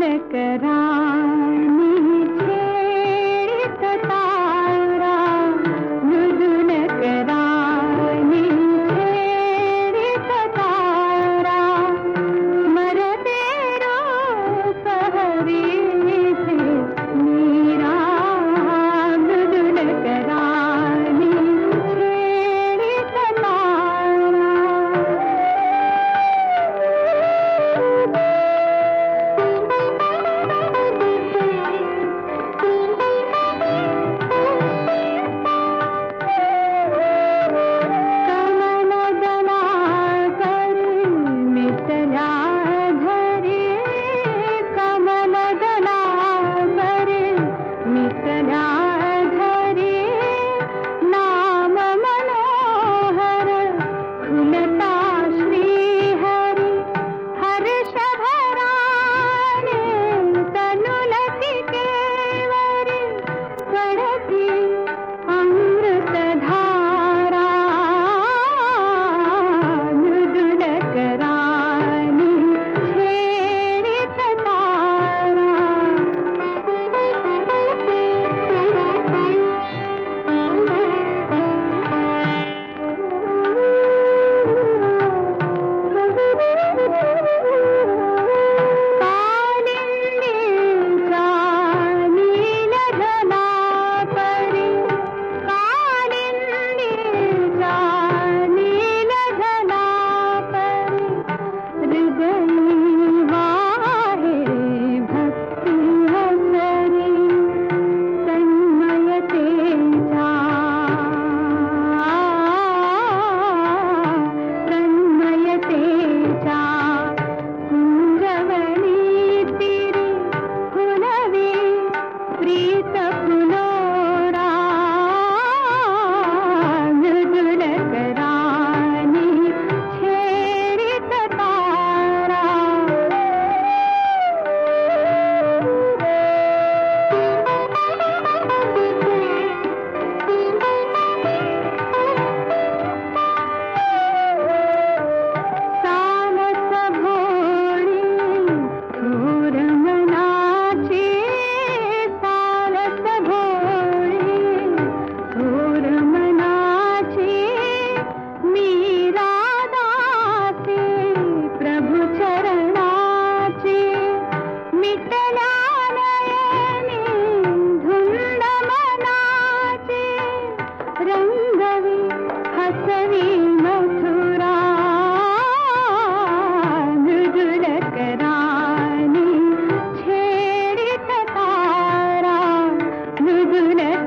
नकरा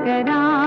सागरा